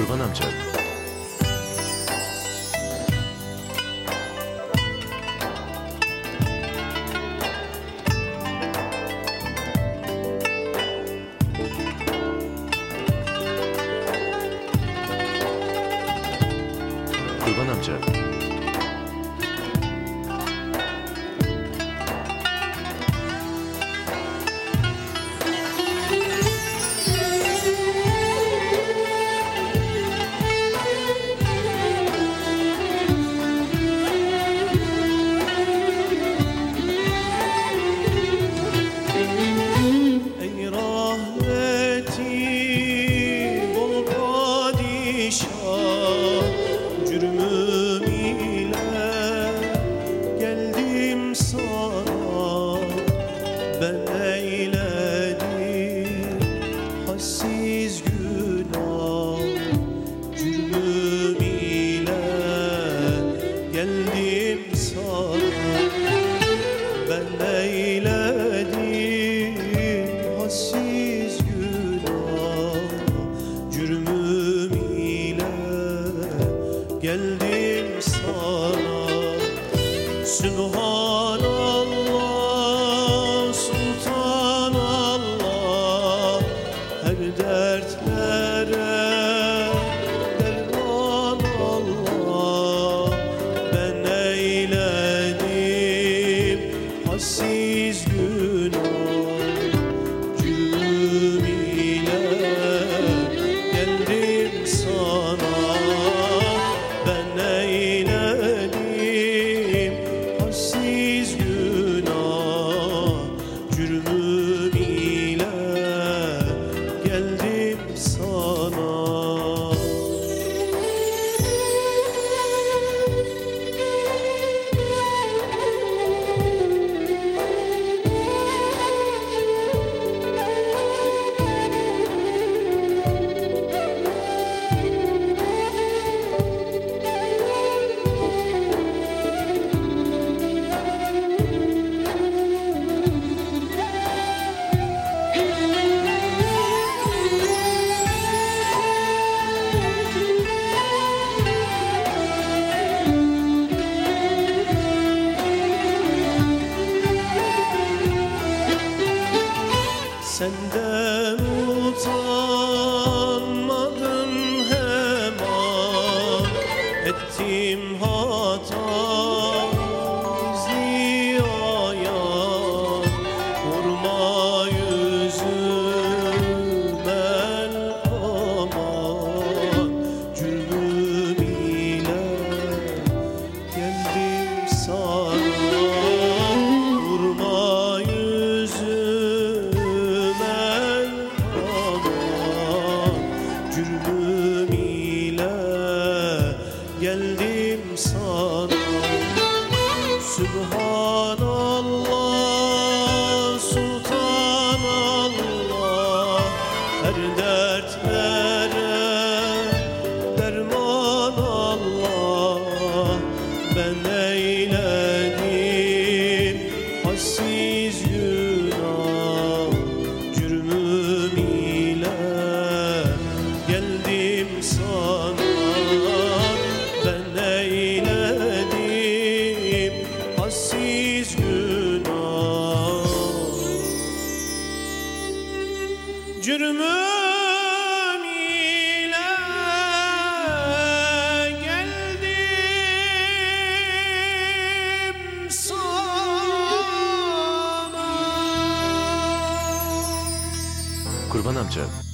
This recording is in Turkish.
꿀바 남자. 꿀바 남자. geldim sana. Sünha geldim sana. Sübhanallah, Sultanallah. Her dertlere derman Allah. Ben Kurban amca